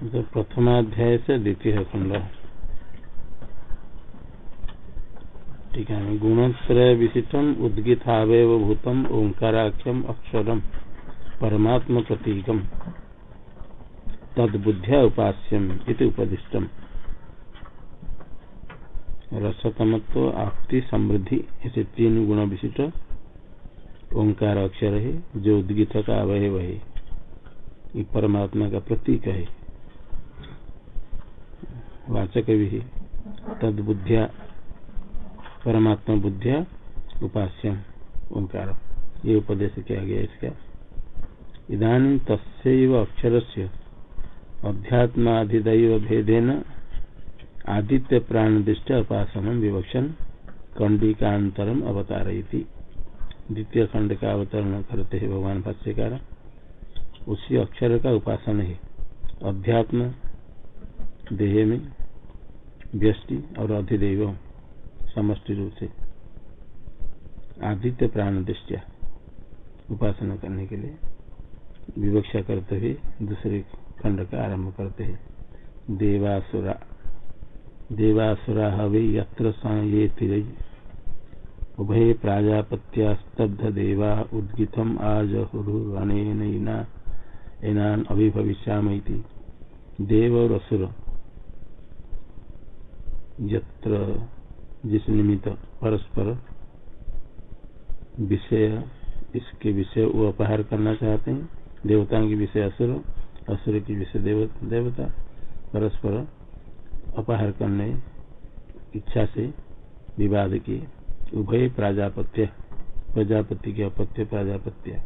तो प्रथमाध्याय से द्वितीय खंड ठीक है, गुणत्रय विशिष्टम उद्गितावय भूतम, ओंकाराख्यम, अक्षरम, परमात्म प्रतीकम, तदबुद्ध्या उपास्यम इति उपदिष्टम। रसतमत्व, आपति, समृद्धि, ऐसे तीन गुण विशिष्ट, ओंकार अक्षर है, जो उद्गित का अवयव है परमात्मा का प्रतीक है। वाचक भी है तद बुद्धिया परमात्मा बुद्धिया उपास्यम। ओंकार। ये उपदेश किया गया इसका। इधानी तस्व अक्षर से अध्यात्माधिदैव भेदेन आदित्य प्राण दृष्ट उपासन विवक्षण कंडिकांतरम अवतारयी द्वितीय खंड का अवतरण करते हैं भगवान भाष्यकार, उसी अक्षर का उपासन है। अध्यात्म, देह में व्यष्टि और अधिदेव समष्टि रूप से आदित्य प्राण दृष्टिया उपासना करने के लिए विवक्षा करते हुए दूसरे खंड का आरंभ करते हैं। देवासुरा देवासुरा हवे ये तिरई उभय प्राजापत्यास्तब्ध देवा उद्गितम आजहुरुणेना एनान अभिभविष्यामि देव और असुर यत्र जिस निमित्त परस्पर विषय इसके विषय वो अपहार करना चाहते हैं देवताओं के विषय असुर असुर की विषय देव, देवता परस्पर अपहार करने इच्छा से विवाद किए उभय प्राजापत्य प्रजापति के अपत्य प्राजापत्य।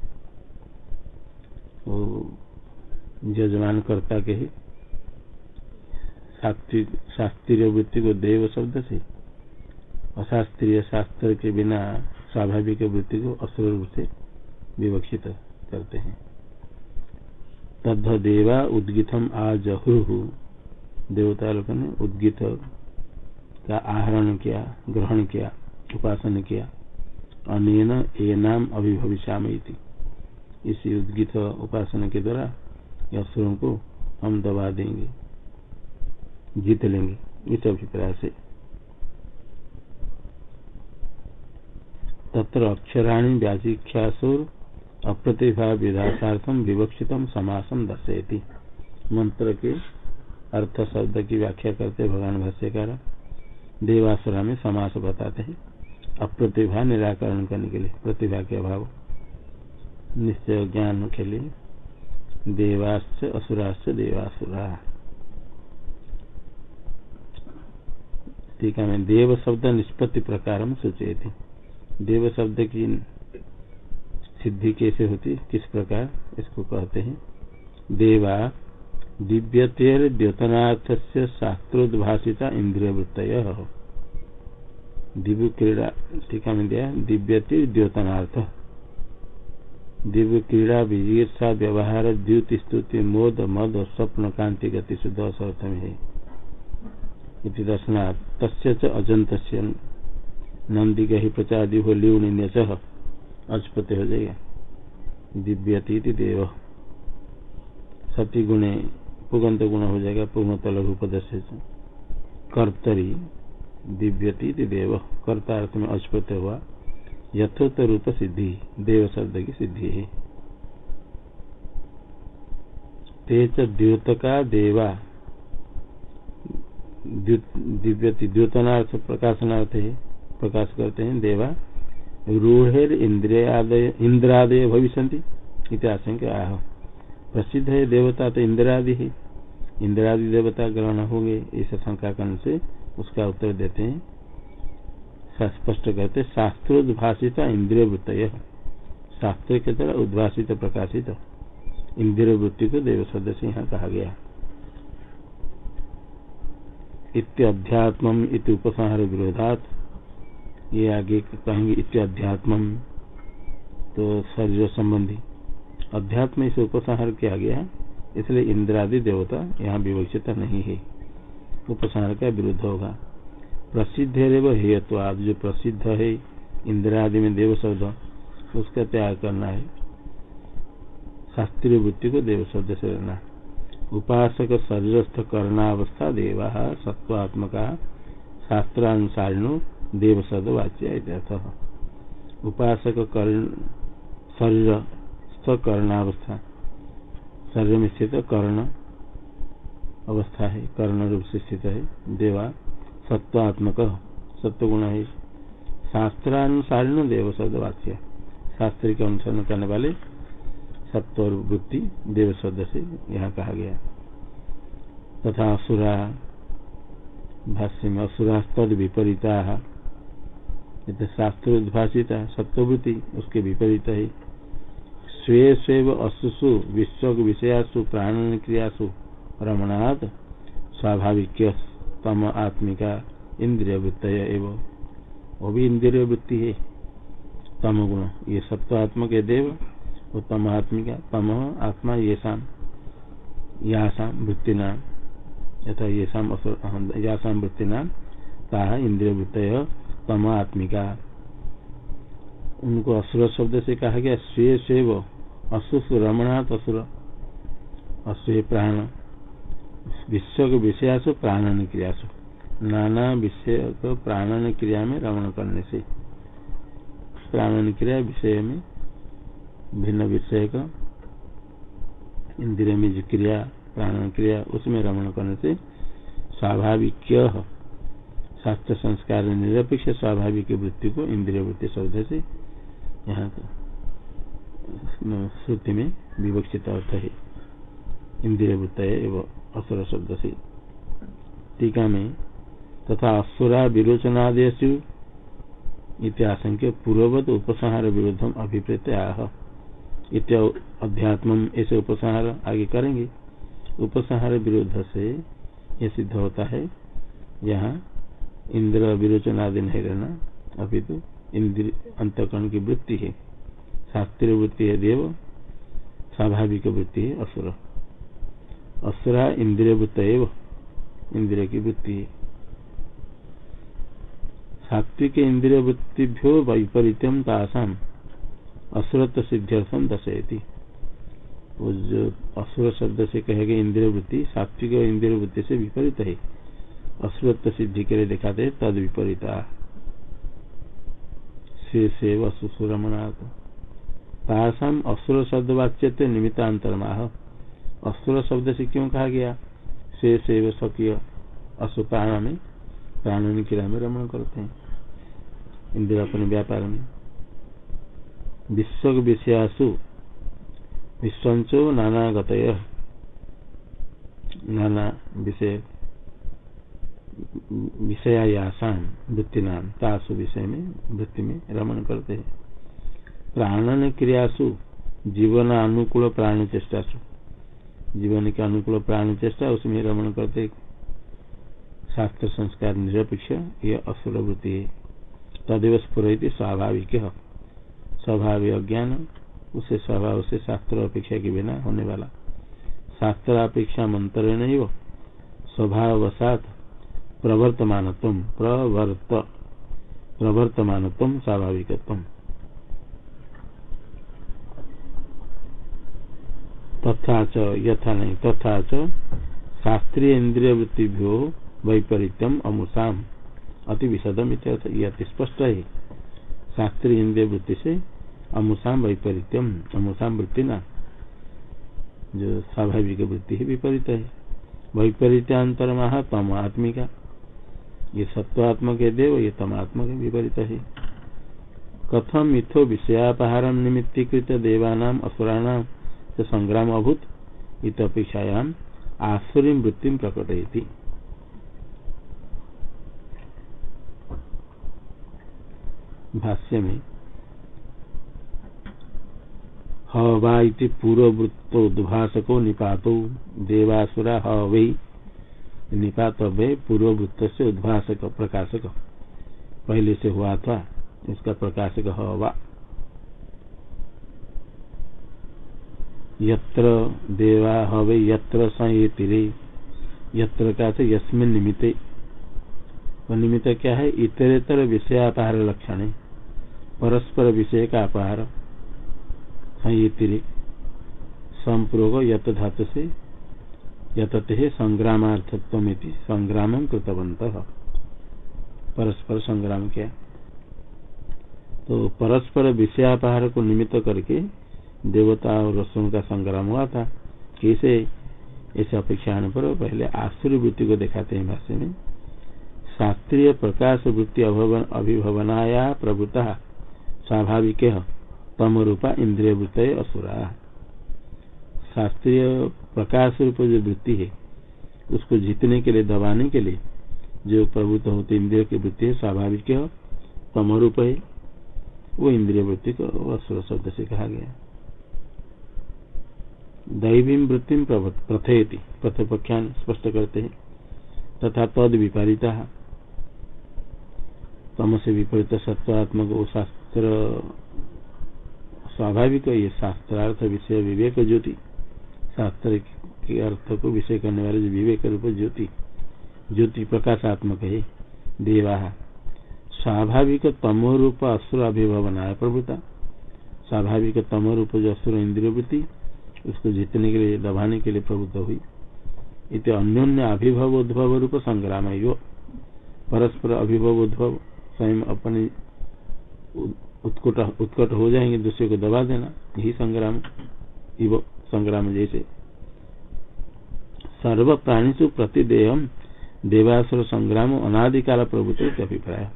जजमान कर्ता के ही शास्त्रीय वृत्ति को देव शब्द से, अशास्त्रीय शास्त्र के बिना स्वाभाविक वृत्ति को असुर रूप से विवक्षित करते हैं। तद्ध देवा उद्गितम आ जहु देवता लोग ने उद्गित का आहरण किया, ग्रहण किया, उपासन किया। अनेन एनाम अभिभविष्याम इसी उद्गित उपासना के द्वारा असुरों को हम दबा देंगे। जीत लेंगे। इस अभिप्राय से। तत्र अक्षराणी व्याजीख्यासुर अप्रतिभा विधार्थम विवक्षित समासम दर्शयती। मंत्र के अर्थ शब्द की व्याख्या करते भगवान भाष्यकार। देवासुरा में समास बताते हैं अप्रतिभा निराकरण करने के लिए, प्रतिभा के अभाव। निश्चय ज्ञान के लिए। देवाश्च असुराश्च देवासुरा। टीका में देव शब्द निष्पत्ति प्रकार सूचित देव शब्द की सिद्धि कैसे होती, किस प्रकार, इसको कहते हैं। देवा, दिव्यतेर द्योतनाथ से शास्त्रोद्भाषिता इंद्रिय वृत्त दिव्य क्रीड़ा टीका में दिया, दिव्यति द्योतनार्थ। दिव्य क्रीड़ा विजिसा व्यवहार, द्युत, स्तुति, मोद, मद, स्वप्न, कांति, गति, शुद्ध में है। इति दर्शनात् तस्य अजंत नंदी ही प्रचादी हो लिवण्य अचपते हो जाएगा दिव्यती देव। सती गुणे पुगंत गुण हो जाएगा। पुगंत लघु पदस्य कर्तरी दिव्यती देव। कर्ता अर्थ में अचपत्य हुआ। यथोत्त रूप सिद्धि देव शब्द की सिद्धि है तेज द्योतका देवा। दिव्यति द्योतनार्थ प्रकाशनार्थ है प्रकाश करते हैं, देवा। रूढ़ेर इंद्रियादय, इंद्रादय भविष्य इतिहास आह। प्रसिद्ध है देवता तो इंद्रादि है। इंद्रादि देवता ग्रहण होंगे, इस शंका कर्ण से उसका उत्तर देते हैं। स्पष्ट करते शास्त्रोद्भाषित इंद्रिय वृत्त शास्त्र के तरह उद्भाषित, प्रकाशित। इंद्रिय वृत्ति को देव सदस्य यहाँ कहा गया। इत्याध्यात्म इत उपसंहार विरोधात ये आगे कहेंगे इत्याध्यात्म तो शरीर संबंधी अध्यात्म इसे उपसंहार किया गया इसलिए इंद्रादि देवता यहाँ विवक्षित नहीं है। उपसंहार का विरुद्ध होगा। प्रसिद्ध है वो हेयत्वाद जो प्रसिद्ध है, इंद्रादि में देव शब्द, उसका त्याग करना है। शास्त्रीय वृत्ति को देव शब्द से रहना उपासक शरीरस्थ करणावस्था देवा सत्वात्मका शास्त्रानुसारिणो देव सदवाच्य उपासक शरीर करणावस्था। शरीर में स्थित कर्ण अवस्था है कर्ण रूप से स्थित है। देवा सत्वात्मक सत्व गुण है। शास्त्रानुसारिण देव शब्द वाच्य। शास्त्र के अनुसरण करने वाले सत्व वृत्ति देव शब्द से यहाँ कहा गया। तथा असुरा भाष्य में असुरा तद विपरीता शास्त्र उद्भाषिता सत्ववृत्ति उसके विपरीत है। स्वे स्वेव असुसु विश्व विषयासु प्राण क्रियासु रमणात् स्वाभाविक तम आत्मिका इंद्रिय वृत्त एवं। वो भी इंद्रिय वृत्ति है। तम गुण ये सत्वात्मक देव। वो तम आत्मिका तम आत्मा ये शाम यासाम वृत्ति नाम यथा ये शाम यासाम वृत्ति नाम ता इंद्रिय वृत्त तम आत्मिका उनको असुर शब्द से कहा गया, स्वे स्वेव असुस रमणात असुर अस्वे प्राण विश्व के विषयासु प्राणन क्रियासु। नाना विषय को प्राणन क्रिया में रमण करने से। प्राणन क्रिया विषय में भिन्न विषय का इंद्रिय में जो क्रिया प्राण क्रिया, उसमें रमण करने से स्वाभाविक शास्त्र संस्कार निरपेक्ष स्वाभाविक वृत्ति को इंद्रिय वृत्ति शब्द से यहाँ श्रुति में विवक्षित अर्थ है। इंद्रिय वृत्त एवं असुर शब्द से। टीका में तथा असुरा विरोचनादेशु इत्याशंक्य पूर्ववत उपसंहार विरोधम अभिप्रेत आह अध्यात्म ऐसे उपसंहार आगे करेंगे। उपसंहार विरोध से यह सिद्ध होता है, यहाँ इंद्र विरोचन आदि नहीं रहना, अभी तो इंद्र अंतकरण की वृत्ति है। शास्त्रीय वृत्ति है देव, स्वाभाविक वृत्ति है असुर। असुरा इंद्रिय वृत्त इंद्रिय की वृत्ति है। सात्विक इंद्रिय वृत्तिभ्यो वैपरीत्यम तासाम। असुरत्व सिद्ध्यर्थम दशयती। वो जो असुर शब्द से कहेगा इंद्रिय वृत्ति, सात्विक इंद्रिय वृत्ति से विपरीत है। असुरत्व सिद्धि के लिए दिखाते तद विपरीता। से सेव असुर शब्द वाच्य निमित्तांतर माह असुर शब्द से क्यों कहा गया? से सेव स्वकीय असुप्राण में प्राण क्रिया में रमण करते हैं। इंद्र अपने व्यापार में। विश्व विषयासु विश्वचो नाना गत नाना विषय विषयासाम वृत्ति तासु विषय में वृत्ति में रमण करते हैं। प्राणन क्रियासु जीवन अनुकूल प्राण चेष्टासु। जीवन के अनुकूल प्राण चेष्टा, उसमें रमण करते शास्त्र संस्कार निरपेक्ष ये असुर वृत्ति है। तदेव स्फुरती स्वाभाविक स्वाभाविक अज्ञान, उसे स्वभाव से शास्त्र अपेक्षा के बिना होने वाला। शास्त्र अपेक्षा मंत्र नहीं वो? स्वभावसात प्रवर्तमान प्रवर्त प्रवर्तमान स्वाभाविकत्व। तथा यथा नहीं, तथा शास्त्रीय इंद्रिय वृत्तिभ्यो वैपरीत्यम अमुषाम। अति विशदम स्पष्ट है। शास्त्रीय इंद्रिय वृत्ति से अमुषाम वैपरीत्यम अमुषाम वृत्ति ना जो स्वाभाविक वृत्ति है, विपरीत है। वैपरीत्यांतर महा तम आत्मिका ये सत्वात्मक है देव, ये तमात्मक विपरीत है। कथम इथो विषयापहार निमित्तीकृत देवानाम असुराणाम संग्राम अभूत इत अपेक्षायाम आसुरी वृत्ति प्रकटयती। भाष्य में हवा इति पूर्ववृत्तोद्भासको निपातो देवासुरा ह वै निपात वे पूर्ववृत्त से उद्भासक प्रकाशक। पहले से हुआ था, उसका प्रकाशक हवा यत्र देवा हवे यत्र संयतिरे यत्र का से यस्मिन निमित्ते। वो निमित्त क्या है? इतरेतर विषयापहार लक्षण है। परस्पर विषय का अपहार संयतिरे संपूर्वक यत धातु से यतते संग्रामार्थत्व संग्राम कृतवंत परस्पर संग्राम किया? तो परस्पर विषयापहार को निमित्त करके देवता और रसों का संग्राम हुआ था। कैसे? ऐसे अपेक्षा पर पहले आश्चर्य वृत्ति को दिखाते हैं भाष्य में। शास्त्रीय प्रकाश वृत्ति अभिभवनाया प्रभुता। स्वाभाविक तम रूपा इंद्रिय वृत्त असुरा। शास्त्रीय प्रकाश रूप जो वृत्ति है, उसको जीतने के लिए, दबाने के लिए, जो प्रभुत्व होते इंद्रिय की वृत्ति है, स्वाभाविक तम रूप है, वो इंद्रिय वृत्ति को असुर शब्द से कहा गया। दैवी वृत्ति प्रथयति प्रथपख्यान स्पष्ट करते हैं। तथा तद विपरीता। तम से विपरीत सत्वात्मक शास्त्र स्वाभाविक ये शास्त्रार्थ विषय विवेक ज्योति। शास्त्र के अर्थ को विषय करने वाले जो विवेक रूप ज्योति ज्योति प्रकाशात्मक है, देवा। स्वाभाविक तमो रूप असुर अभिभवना प्रभुता। स्वाभाविक तमो रूप जो असुर इंद्रिय वृत्ति, उसको जीतने के लिए, दबाने के लिए प्रभुत्व हुई। इत अन्योन्य अभिभव उद्भव रूप संग्राम है परस्पर अभिभव उद्भव स्वयं अपने उत्कट उत्कट हो जाएँगे, दूसरे को दबा देना। यही संग्राम संग्राम जैसे। सर्व प्राणी प्राणीसु प्रतिदेह देवासुर संग्राम अनादिकाल प्रभुत्व अभिप्राय।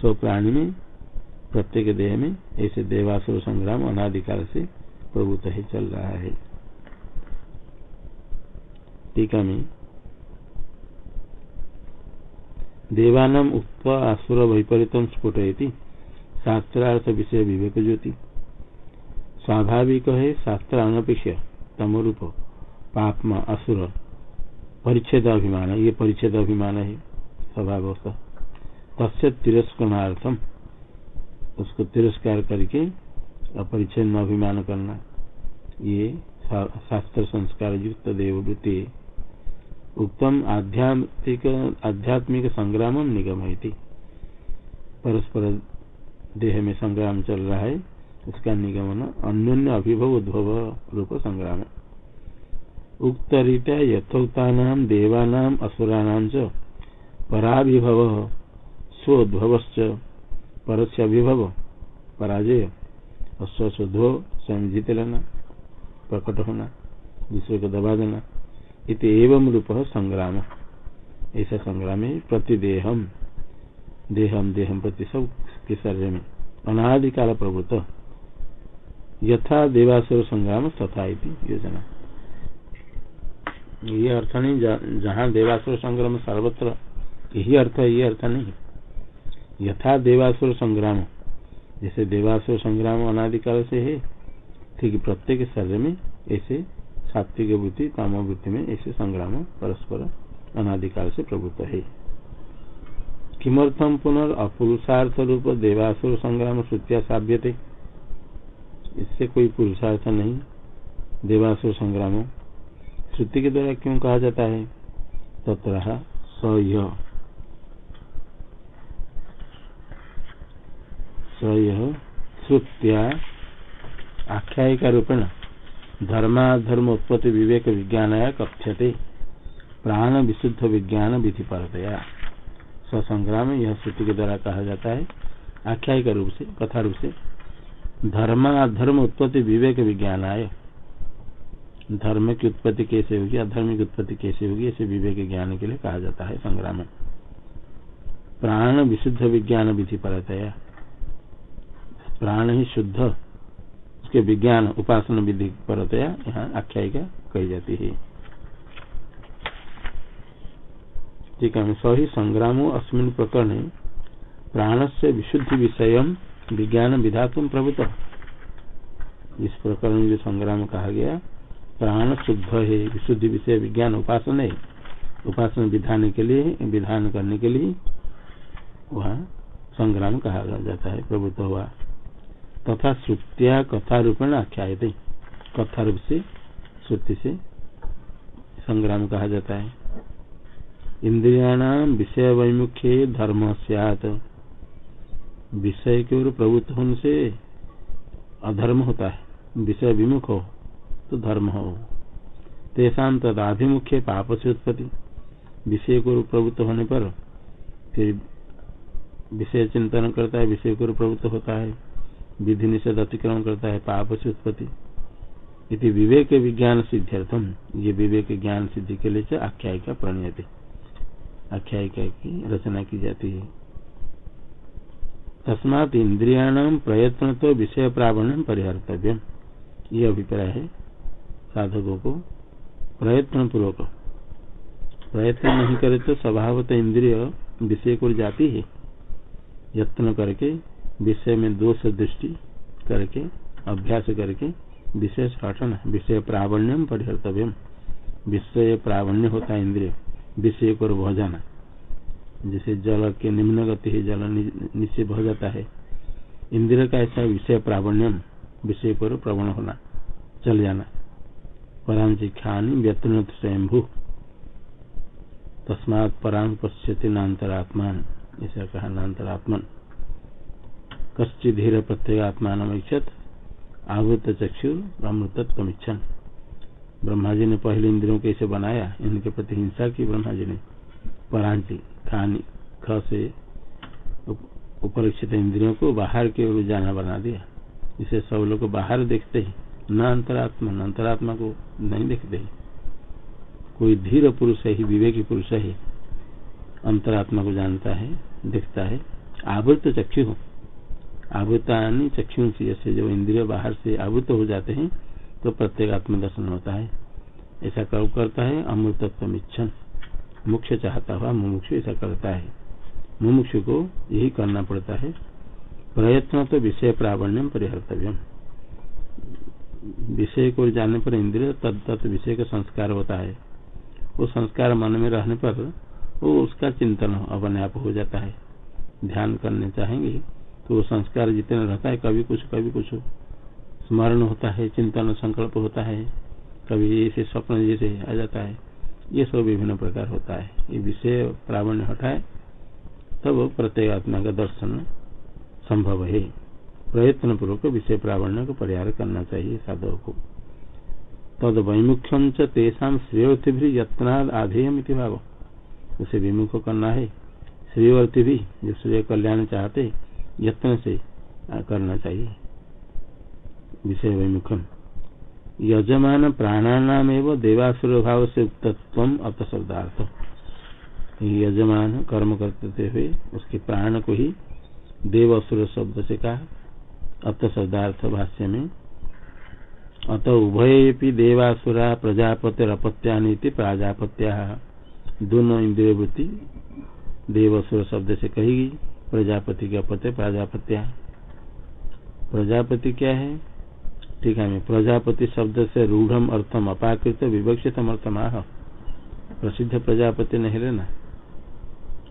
स्व प्राणी में, प्रत्येक देह में, ऐसे देवासुर संग्राम अनादिकाल से प्रभुत्व ही चल रहा है। टीका में, देवानम उक्त आसुर वैपरीतम स्फुटयति। शास्त्रार्थ विषय विवेक ज्योति स्वाभाविक है शास्त्र अनपेक्ष तम रूप पापमा, असुर परिच्छेद अभिमान ये परिच्छेद अभिमान है स्वभाव तस्य तिरस्करणार्थम उसको तिरस्कार करके अपरिच्छेद अभिमान करना, ये शास्त्र संस्कार युक्त देववृत्ति उत्तम आध्यात्मिक आध्यात्मिक संग्राम निगम है परस्पर देह में संग्राम चल रहा है, उसका निगमन अन्योन्य अभिभव उद्भव रूप संग्राम उक्त रीत्या यथोक्ता देवानाम असुराणाम च पराभिभव स्वोद्भव परस्य अभिभव पराजय अस्वशोधो स्वयं जीत लेना प्रकट होना दूसरे को दबा देना इत एवं रूप संग्राम। ऐसा संग्राम प्रतिदेहम। देहम देहम प्रति सब के शरीर में। अनादिकाल प्रभुत यथा देवासुर संग्राम तथा योजना। ये अर्थ नहीं, जहाँ देवासुर संग्राम सर्वत्र, यही अर्थ है, ये अर्थ नहीं। यथा देवासुर संग्राम। जैसे देवासुर संग्राम अनादिकाल से है, ठीक प्रत्येक शरीर में ऐसे सात्विक वृत्ति काम वृत्ति में ऐसे संग्राम परस्पर अनादिकाल से प्रभुत्व है। किमर्थम पुनर् अपुरुषार्थ रूप देवासुर संग्राम श्रुतिया साध्य इससे कोई पुरुषार्थ नहीं। देवासुर संग्राम। श्रुति के द्वारा क्यों कहा जाता है? तत्र स श्रुत्या आख्यायिका रूपेण धर्माधर्म उत्पत्ति विवेक विज्ञान कथ्यते। प्राण विशुद्ध विज्ञान विधि परतया ससंग्राम यह श्रुति के द्वारा कहा जाता है, आख्यायिक रूप से, कथा रूप से, धर्म धर्माधर्म उत्पत्ति विवेक विज्ञान आय धर्म की उत्पत्ति कैसे होगी, अधर्म की उत्पत्ति कैसे होगी ऐसे विवेक ज्ञान के लिए कहा जाता है संग्राम प्राण विशुद्ध विज्ञान विधि परतया। प्राण ही शुद्ध, उसके विज्ञान उपासना विधि परतया, यहाँ आख्यायिका कही जाती है। ठीक है सही संग्रामो अस्मिन प्रकरण प्राण से विशुद्धि विषय विज्ञान विधातुम प्रभुत इस प्रकरण जो संग्राम कहा गया, प्राण शुद्ध है, विशुद्धि विषय विज्ञान उपासना है उपासना विधान के लिए, विधान करने के लिए वहाँ संग्राम कहा जाता है प्रभुत्व हुआ। तथा श्रुतिया कथा रूपेण आख्याय कथा रूप से श्रुति से संग्राम कहा जाता है। इंद्रियाणाम विषय वैमुख्य धर्म सियात। विषय के ओर प्रवृत्त होने से अधर्म होता है। विषय विमुख हो तो धर्म हो। तेषा तदाभिमुख्य पाप से उत्पत्ति। विषय को प्रवृत्त होने पर फिर विषय चिंतन करता है, विषय को प्रवृत्त होता है। विधि निषेध अतिक्रमण करता है पाप से उत्पत्ति। इति विवेक विज्ञान सिद्ध्यर्थम ये विवेक ज्ञान सिद्धि के लिए आख्यायिका प्रणयते। आख्यायिका की रचना की जाती है। तस्मात इंद्रियाण प्रयत्न तो विषय प्रावण परिहर्तव्य। ये अभिप्राय है, साधकों को प्रयत्न पूर्वक प्रयत्न नहीं करे तो स्वभावत इंद्रिय विषय को जाती है। यत्न करके, विषय में दोष दृष्टि करके, अभ्यास करके विषय हटन विषय प्रावण्यम परिहर्तव्यम विषय प्रावण्य होता है इंद्रिय। विषय को बह जाना जैसे जल के निम्न गति है, जल नीचे बह जाता है। इंद्रिय का ऐसा विषय प्रावण्यम विषय को प्रवण होना, चल जाना। परांची खानी व्यतन स्वयंभू। तस्मात परांग पश्यति नान्तरात्मान, ऐसा कहा नान्तरात्मन। कश्चित धीर प्रत्येगात्मान इच्छत आवृत चक्षु अमृतत्व इच्छन ब्रह्मा जी ने पहले इंद्रियों को बनाया, इनके प्रति हिंसा की ब्रह्मा जी ने। परांति खानी ख से उपरिक्षित इंद्रियों को बाहर के जाना बना दिया। इसे सब लोग बाहर देखते ही, न अंतरात्मा न अंतरात्मा को नहीं देखते ही। कोई धीर पुरुष है विवेकी पुरुष है, अंतरात्मा को जानता है, देखता है। आवृत चक्षु आवृतानी चक्षु से, जैसे जब इंद्रिय बाहर से आवृत हो जाते हैं तो प्रत्येक आत्मदर्शन होता है। ऐसा कब करता है अमृतत्व इच्छन मुख्य चाहता हुआ मुमुक्ष ऐसा करता है। मुमुक्ष को यही करना पड़ता है। प्रयत्न तो विषय प्रावण्यम, परिहर्तव्यम। विषय को जानने पर इंद्रिय तत्त विषय का संस्कार होता है। वो संस्कार मन में रहने पर वो उसका चिंतन अपने आप हो जाता है। ध्यान करने चाहेंगे तो वो संस्कार जितने रहता है, कभी कुछ कभी कुछ स्मरण होता है, चिंतन संकल्प होता है, कभी ऐसे स्वप्न जैसे आ जाता है, ये सब विभिन्न प्रकार होता है। ये विषय प्रावण्य हटाए, तब प्रत्येक आत्मा का दर्शन संभव है। प्रयत्न पूर्वक विषय प्रावण्य को परिहार करना चाहिए साधव को। तद वैमुख्यम चेषा श्रेयर्थी भी यत्नाद आधेयम भाव। उसे विमुख करना है। श्रेयर्थी भी जो श्रेय कल्याण चाहते, यत्न से करना चाहिए। विषय वैमुखम यजमान प्राणानाम एवं देवासुर भाव से उक्तत्व अत शब्दार्थ यजमान कर्म करते हुए, उसके प्राण को ही देव असुर शब्द से कहा अत शब्दार्थ भाष्य में, अत उभय देवासुरा प्रजापतिरपत्या प्राजापत्या। दोनों इंद्रिय वृत्ति देवसुर शब्द से कहेगी प्रजापति के अपत्य प्राजापत्या। प्रजापति क्या है? ठीक है प्रजापति शब्द से रूढ़ अर्थम, अपाकृत विवक्षित अर्थम, आह, प्रसिद्ध प्रजापति नहीं लेना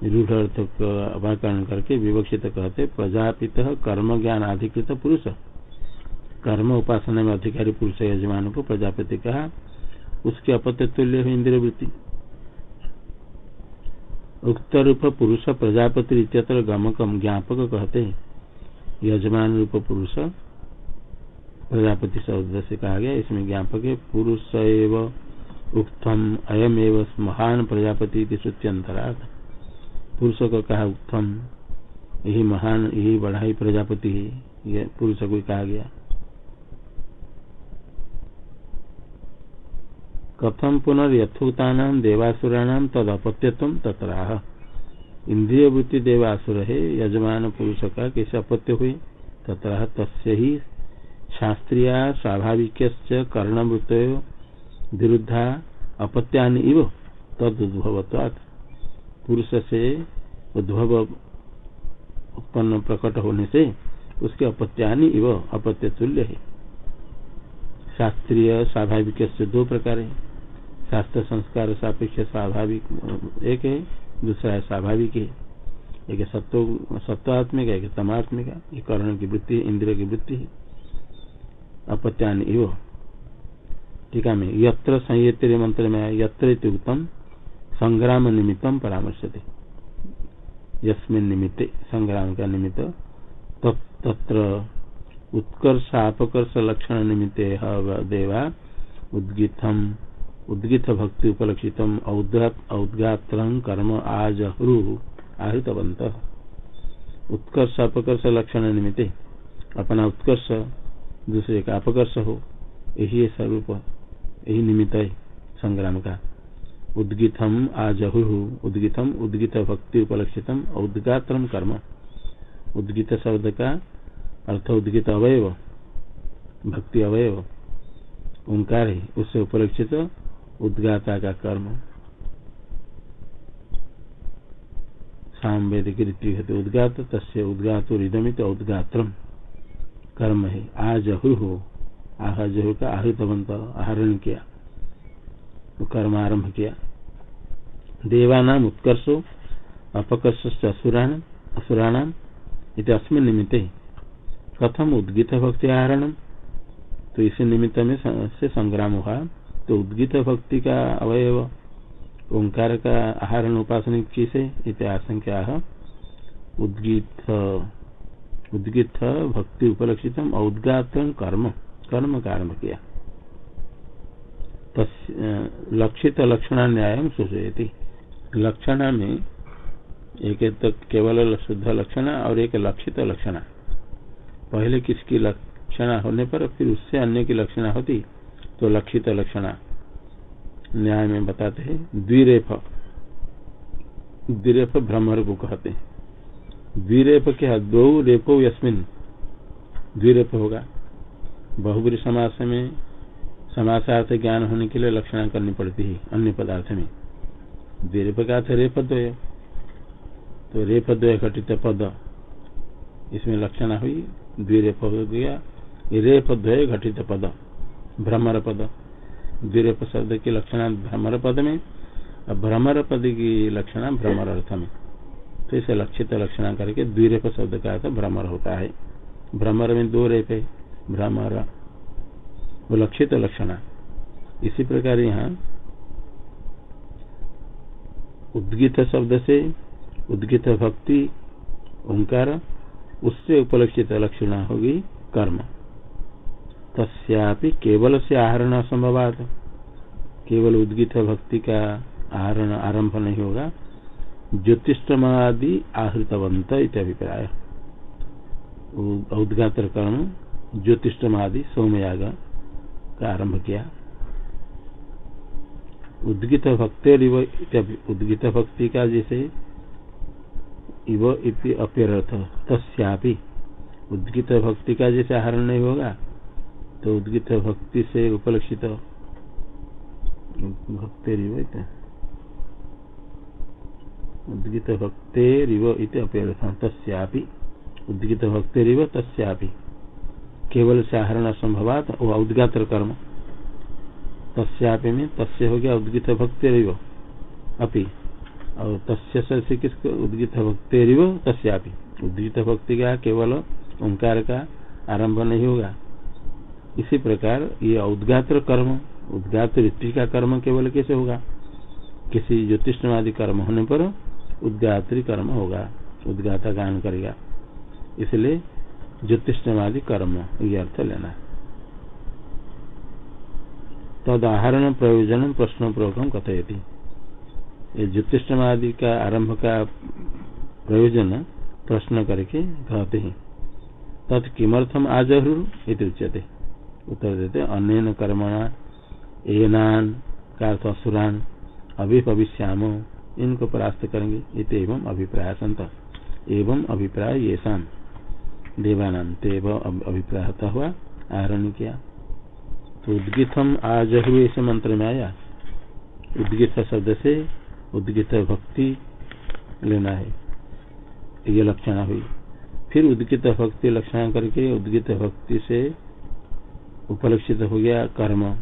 रूढ़ अर्थ अपाकरण करके विवक्षित कहते, प्रजापित कर्म ज्ञान अधिकृत पुरुष। कर्म उपासना में अधिकारी पुरुष यजमान को प्रजापति कहा, उसके अपत्य तुल्य है वृत्ति उक्त रूप पुरुष प्रजापति इत्यत्र गमकम ज्ञापक कहते हैं। यजमान रूप पुरुष प्रजापति शब्द से कहा गया, इसमें ज्ञापक है पुरुष एव उक्तम अयम एव महान प्रजापति श्रुत्यंतरात पुरुष को कहा उत्तम यही महान, यही बढ़ाई प्रजापति है पुरुष को कहा गया। कथम पुनर्यथोक्ता देवासुराणाम तद अपत्यत्व तत्राह। इंद्रिय वृत्ति देवासुर है, यजमान पुरुष का, कैसे अपत्य हुए तथा तस्य ही शास्त्रीय स्वाभाविक कर्णवृत्त विरुद्धा अपत्यान इव तदुद्भवत्वात् पुरुष से उद्भव उत्पन्न प्रकट होने से उसके अपत्यानि इव अपत्य तुल्य है। शास्त्रीय स्वाभाविक से दो प्रकार है। शास्त्र संस्कार सापेक्ष स्वाभाविक एक है, दूसरा है स्वाभाविक है। एक सत्व, सत्वात्मिक, एक तमात्मिक। ये कर्ण की वृत्ति, इंद्रिय की वृत्ति है। अपत्यान इव। टीका में यत्र संयत्र मंत्र में यत्र उत्तम संग्राम निमित्तम परामर्शते। यस्मिन निमित्ते संग्राम का निमित्त तत्र उत्कर्ष अपकर्ष लक्षण निमित्ते देवा, उद्गीतम उद्गित भक्ति उपलक्षित औद्गात्र कर्म आज आहृतवंत उत्कर्ष अपकर्ष लक्षण निमित्त अपना उत्कर्ष दूसरे का अपकर्ष हो। यही स्वरूप, यही निमित्त है संग्राम का। उद्गितम आजहु, उद्गितम उद्गित भक्ति उपलक्षितम उद्गात्रम कर्म। उद्गित शब्द का अर्थ उद्गित अवयव, भक्ति अवयव, ओंकार है, उससे उपलक्षित उद्गाता का कर्म। साम वेद की रीति उद्गात तस्य उद्गात रिदमित उद्गात्रम कर्म है। आजहु हो। आह जहु का आहृतवंत आहरण किया। तो कर्म आरंभ किया। देवानाम उत्कर्षो, अपकर्ष असुराण असुराणाम इत अस्मिन निमित्त कथम उद्गित भक्ति आहरण तो इसी निमित्त में से संग्राम हुआ। तो उद्गित भक्ति का अवयव, ओंकार का आहरण उपासना किसे इत आशंका उद्गित उद्गित भक्ति उपलक्षित उद्गात कर्म कर्म आरंभ किया। लक्षित लक्षण न्याय सूचयती। लक्षण में एक तो केवल शुद्ध लक्षण और एक लक्षित लक्षण। पहले किसकी लक्षण होने पर फिर उससे अन्य की लक्षण होती तो लक्षित लक्षण। न्याय में बताते हैं, द्विरेफ। द्विरेफ भ्रमर को कहते हैं। द्विरेफ क्या दो रेपो यस्मिन। द्विरेप होगा। बहुबरी समास में, समासार्थ ज्ञान होने के लिए लक्षण करनी पड़ती है, अन्य पदार्थ में। द्विरेप का अर्थ रेपद्वय तो रेपद्वय घटित पद। इसमें लक्षण हुई, द्विरेप हो गया। रेपद्वय घटित पद, भ्रमर पद। द्विरेप शब्द की लक्षण भ्रमर पद में और भ्रमर पद की लक्षण भ्रमर अर्थ में। तो इसे लक्षित लक्षण करके द्विरेप शब्द का अर्थ भ्रमर होता है। भ्रमर में दो रेप है भ्रमर वो लक्षित लक्षण इसी प्रकार यहाँ उद्गित शब्द से उद्गित भक्ति, ओंकार, उससे उपलक्षित लक्षण होगी कर्म। तस्यापि केवल से आहरण असंभवात। केवल उद्गित भक्ति का आहरण, आरंभ नहीं होगा। ज्योतिषमादि आहृतवंत अभिप्राय। उद्गात्र कर्म ज्योतिषमादि सोमयाग का आरंभ किया। उद्गित भक्ति उद्गित भक्ति का जैसे इव इति अप्यर्थ, तस्यापि। उद्गित भक्ति का जैसे आहरण नहीं होगा तो उद्गित भक्ति से उपलक्षित भक्ति उद्गित भक्तेरिव इति अप्यर्थ तस्यापि उद्गित भक्तिरिव तस्यापि। केवल से आहरण संभवात वो उद्गात्र कर्म तस्यापि में तस्य हो गया उद्गित भक्तिरिव अपि। और तस्य से किसको? उद्गित भक्तिरिव तस्यापि। उद्गित भक्ति का केवल ओंकार का आरंभ नहीं होगा। इसी प्रकार ये उद्गात्र कर्म उद्गात ऋषि का कर्म केवल कैसे होगा? किसी ज्योतिषवादी कर्म होने पर उद्गात्री कर्म होगा, उद्गाता गान करेगा। इसलिए ज्योतिषवादी कर्म ये अर्थ लेना तदाहरण प्रयोजन प्रश्न पूर्वक कथयती। ये ज्योतिषवादी का आरंभ का प्रयोजन प्रश्न करके कहते हैं। तत् किमर्थम आजहरु उच्यते। उत्तर देते अन्य कर्मणा, एनान, का असुरान अभी भविष्याम इनको परास्त करेंगे। इत एवं अभिप्राय संत। एवं अभिप्राय ये शाम देवानाम तेव अभिप्राय हुआ आहरण किया। तो आज हुए इस मंत्र में आया। उद्गित शब्द से उद्गित भक्ति लेना है। ये लक्षण हुई। फिर उद्गित भक्ति लक्षण करके उद्गित भक्ति से उपलक्षित हो गया कर्म।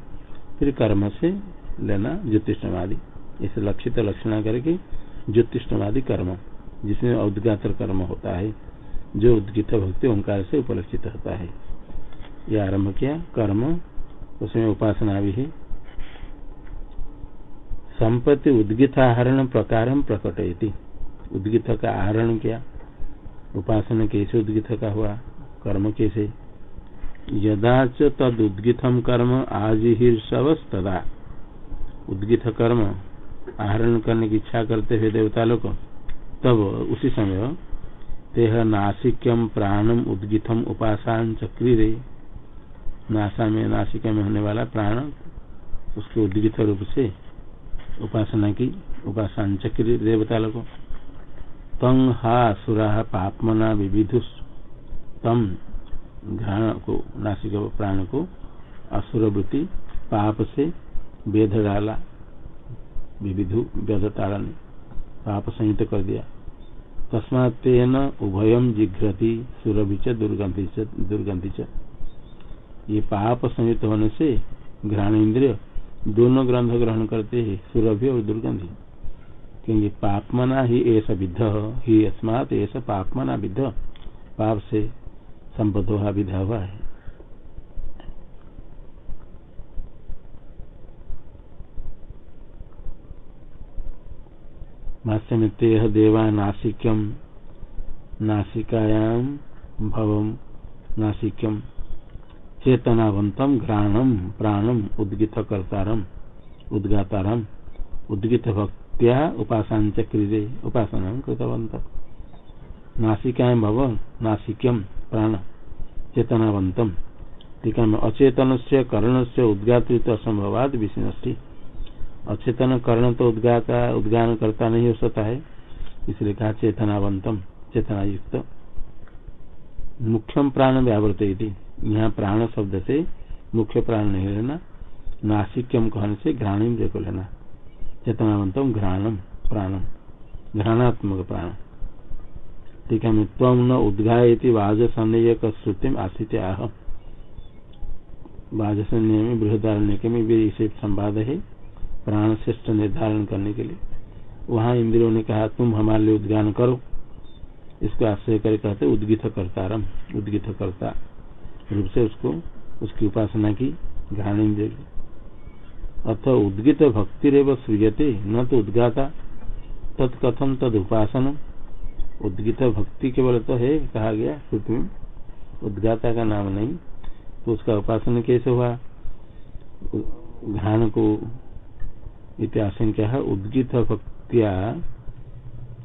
फिर कर्म से लेना ज्योतिषमादि। इसे लक्षित लक्षण करके ज्योतिषमादि कर्म, जिसमें उद्गात्र कर्म होता है, जो उद्गित भक्ति ओंकार से उपलक्षित होता है। यह आरंभ किया, कर्म, उसमें उपासना भी है। संपत्ति उद्गित आहरण प्रकार प्रकटयती। उद्गित का आहरण किया, उपासना कैसे उद्गित का हुआ, कर्म कैसे? यदा च तद उद्गितम कर्म, आज ही तदा उद्गित कर्म आहरण करने की इच्छा करते हुए देवता लोग तब उसी समय तेह नासिक्यम प्राणम उद्गितम उपासन चक्री रे नासा में नासिका में होने वाला प्राण उसके उद्गित रूप से उपासना की, उपासन चक्री देवता लोग तंग हा सुरा पापमना विविधुष। तम घ्राण को, नासिक प्राण को असुर वृत्ति पाप से वेद डाला। विविधु व्यध तारण पाप संहित कर दिया। तस्मा तेन उभयम जिघ्रति, सुरभि दुर्गंधि दुर्गंधि ये पाप संयुक्त होने से घ्राण इंद्रिय दोनों ग्रंथ ग्रहण करते हैं, सुरभि और दुर्गंधि क्योंकि पापमना ही ऐसा विद्ध, ही अस्मात ऐसा पापमना विद्ध। पाप से संबद्ध हुआ विधा हुआ है। भाष्य में तेह देवा नासिक्यम नासिकायाम भवम नासिक्यम चेतनावंतम घ्राणम प्राणम उद्गित कर्तारम उद्गातारम उद्गित भक्त्या उपासन चक्रिरे उपासना कृतवंत नासिकाएँ भव नासिक्यम प्राण चेतनावंतम टीका में अचेतन से कर्ण से उद्गात असंभवाद विष्णि अचेतन कर्ण तो उद्गाता उद्गान करता नहीं हो सकता है। इसलिए कहा चेतनावंतम चेतना युक्त मुख्यम प्राण व्यावृत यहाँ प्राण शब्द से मुख्य प्राण नहीं लेना नासिक्यम कहने से घ्राणिंद्र को लेना। चेतनावंतम घ्राणम, प्राणम। घ्राणात्मक प्राण। ठीक है तम न उद्घायती वाजसन्य श्रुति आश्रित आह। वाजसन्य में बृहदारण्य में भी इसे संवाद है। प्राण श्रेष्ठ निर्धारण करने के लिए। वहाँ इंद्रियों ने कहा, तुम हमारे लिए उद्गान करो। इसको आश्रय कर कहते उद्गित करतारम उद्गित करता रूप से उसको, उसकी उपासना की घ्राण इंद्रिय अथ, उद्गित भक्ति रेव सृजते न तो उद्गाता, तत्कथम तद उपासन उद्गित भक्ति केवल तो है, कहा गया, श्रुति में। उद्गाता का नाम नहीं तो उसका उपासन कैसे हुआ? घ्राण को क्या है, उद्गित भक्तिया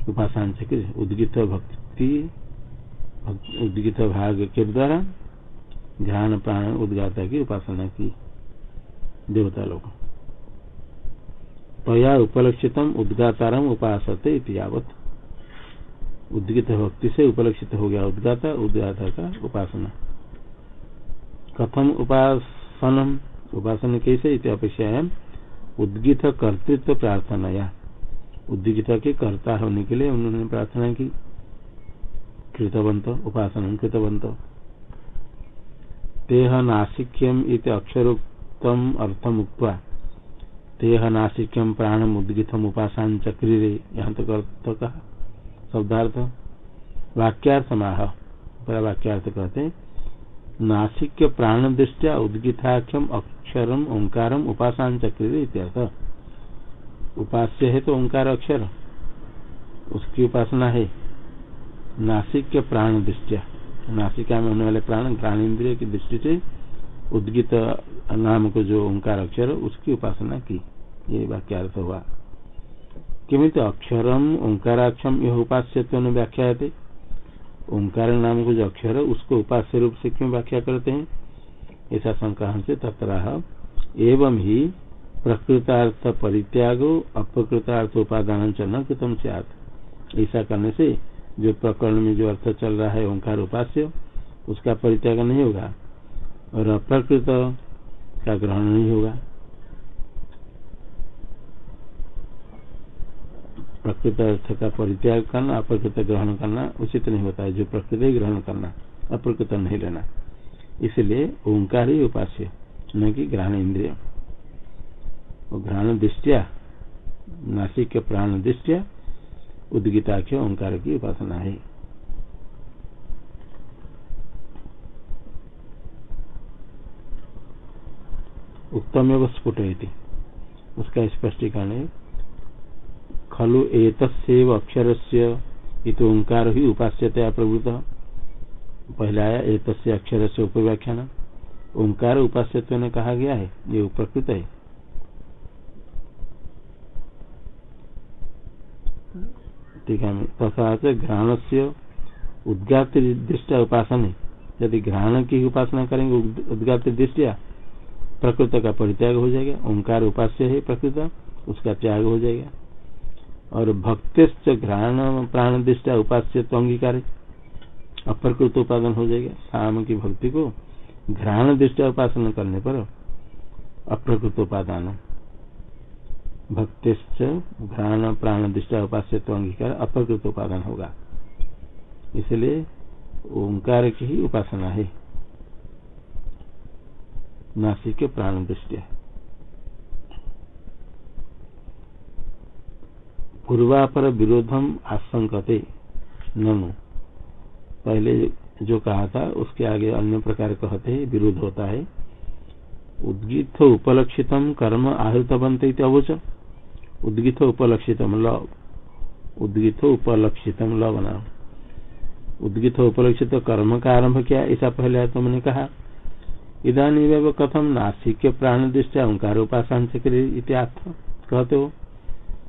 उपासन से उद्गित भक्ति, उद्गित भाग के द्वारा ध्यान प्राण उद्गाता की उपासना की, देवता लोग। तया उपलक्षितम उद्गातारम उपासते यावत। उद्गित भक्ति से उपलक्षित हो गया उद्गाता उद्गाता का उपासना। कथम उपासनम, उपासना कैसे अपेक्षा उद्गित कर्तृत्व प्रार्थना या उद्गित के कर्ता होने के लिए उन्होंने प्रार्थना की। कृतवंत, उपासना कृतवंत। तेह नासिक्यम इत अक्षरोक्तम अर्थम उक्वा तेह नासिक्यम प्राणम उद्गितम उपासन चक्री रे यहाँ तक अर्थ कहा शब्दार्थ वाक्यार्थ माह वाक्यार्थ कहते नासिक प्राण दृष्टिया उद्गिताख्यम, अक्षरम, ओंकारम, उपासन चक्री उपास्य है तो ओंकार, अक्षर। उसकी उपासना है। नासिक के प्राण दृष्टिया नासिका में होने वाले प्राण प्राण इंद्रिय की दृष्टि से उद्गित नाम को जो ओंकार, अक्षर, उसकी उपासना की। ये वाक्यार्थ हुआ। किमित अक्षरम ओंकाराक्षम यह उपास्य व्याख्या थे ओंकार नाम को जो अक्षर है, उसको उपास्य रूप से क्यों व्याख्या करते हैं? ऐसा शंका से तत्राह। एवं ही प्रकृतार्थ परित्यागो अप्रकृतार्थ उपादान चरण कृतम ऐसा करने से जो प्रकरण में जो अर्थ चल रहा है, ओंकार उपास्य, उसका परित्याग नहीं होगा। और अप्रकृत का ग्रहण नहीं होगा। प्रकृत अर्थ का परित्याग करना, अप्रकृत ग्रहण करना उचित नहीं होता है। जो प्रकृत ही ग्रहण करना, अप्रकृत नहीं लेना। इसलिए ओंकार ही उपास्य, न कि ग्रहण इंद्रिय। घ्राण दृष्टिया, नासिक के प्राण दृष्टिया उद्गिताख्य ओंकार की उपासना है। उत्तम एवं स्फुट उसका स्पष्टीकरण खलु एक अक्षर से तो ओंकार ही उपास्यतया प्रभुत पहला आया एक अक्षर से उपव्याख्यान। ओंकार उपास्यत्व ने कहा गया है, ये प्रकृत है। ठीक है, तथा घ्राण से उद्गात दृष्टि उपासना। यदि घ्राण की उपासना करेंगे उद्गात दृष्टिया प्रकृत का परित्याग हो जाएगा। ओंकार उपास्य है प्रकृत, उसका त्याग हो जाएगा। और भक्त घ्राण प्राण दृष्टा उपास्य तो अंगीकार। अप्रकृत उपादन हो जाएगा। शाम की भक्ति को घ्राण दृष्टि उपासना करने पर अप्रकृत उपादान। भक्त घ्राण प्राण दृष्टा उपास्य तो अंगीकार, अप्रकृत उपादान होगा। इसलिए ओंकार की ही उपासना है। नासिक प्राण दृष्टिया पूर्वापर विरोधम आशंकते। ननु पहले जो कहा था, उसके आगे अन्य प्रकार कहते हैं, विरोध होता है। उद्गीत उपलक्षितम कर्म आहृत बनते अवोच। उद्गीत उपलक्षितम ल। उद्गीत उपलक्षितम ल बना उद्गित उपलक्षित कर्म का आरंभ किया ऐसा पहले तुमने कहा। इधानी कथम नासिक प्राण दृष्टिया ओंकार उपासन से कहते हो।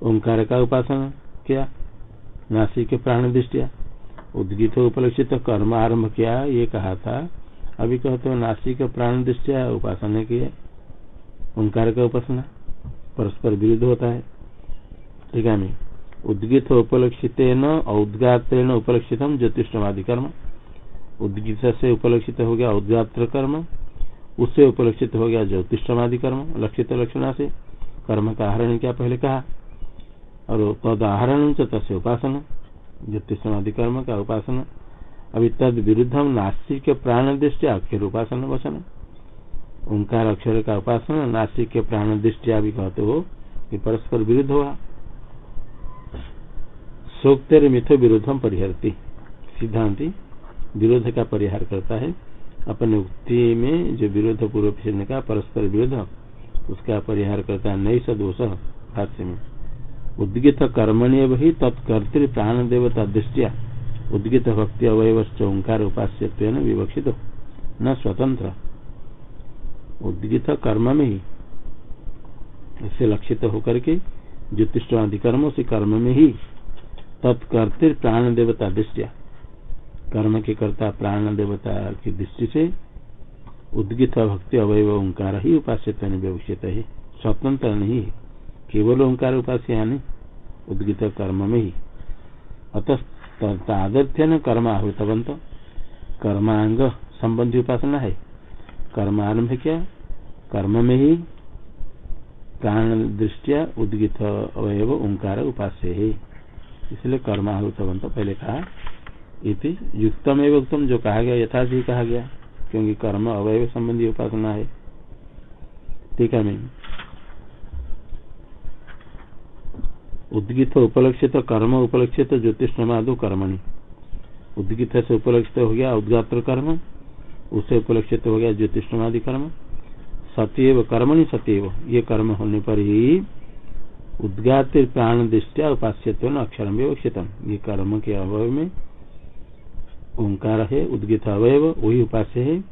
ओंकार का उपासना किया नासिक के प्राण दृष्टिया। उद्गित उपलक्षित तो कर्म आरंभ किया, ये कहा था। अभी कहते हो नासिक प्राण दृष्टिया उपासना किया ओंकार का उपासना परस्पर विरुद्ध होता है। ठीक है उद्गित उपलक्षित औदगात्रेण उपलक्षित ज्योतिषवादी कर्म। उद्गित से उपलक्षित हो गया उद्गात्र कर्म। उससे उपलक्षित हो गया ज्योतिषवादी कर्म, लक्षित लक्षणा से। कर्म का आहरण क्या, पहले कहा। और तद आहरण तस्य उपासना ज्योतिषवादी कर्म का उपासना। अभी तद विरुद्धम नास्तिक प्राण दृष्टिया अक्षर उपासना वचन। ओंकार अक्षर का उपासना, नास्तिक के प्राण दृष्टिया भी कहते हो कि परस्पर विरुद्ध हुआ। सोक्तर मिथो विरोधम परिहरती। सिद्धांति, विरोध का परिहार करता है। अपने उक्ति में जो विरोध पूर्व का परस्पर विरोध उसका परिहार करता है नई सदोष हास्य में। उद्गित कर्मण्य वही तत्कर्तृ प्राण देवता दृष्टिया उद्गित भक्ति अवयव ओंकार उपास्य विवक्षित। न स्वतंत्र उद्गित कर्म में ही। इससे लक्षित होकर के ज्योतिषवादी कर्म उसी कर्म में ही तत्कर्ते प्राण देवता दृष्टिया। कर्म के कर्ता प्राण देवता की दृष्टि से उद्गित भक्ति अवयव ओंकार ही उपास्य विवक्षित है। स्वतंत्र नहीं है। केवल ओंकार उपास्य उद्गित कर्म में ही। अतः तादर्थ्य कर्म आहूतवंत कर्मांग संबंधी उपासना है। कर्म आरंभ किया? कर्म में ही प्राण दृष्टिया उद्गित अवयव ओंकार उपास्य है। इसलिए कर्माहुतवंत पहले कहा। इति युक्तम एवं उत्तम जो कहा गया, यथार्थ ही कहा गया, क्योंकि कर्म अवयव संबंधी उपासना है। ठीक है उद्गित उपलक्षित, कर्म उपलक्षित ज्योतिष नमादो कर्मणि। उद्गित से उपलक्षित हो गया उद्गात्र कर्म उससे उपलक्षित हो गया ज्योतिष नमादि कर्म। सत्यव कर्मणि सत्यव, ये कर्म होने पर ही उद्गात प्राण दृष्टिया उपास्य अक्षर विवक्षितम ये कर्म के अवय में ओंकार है, उद्गित अवयव, वही उपास्य है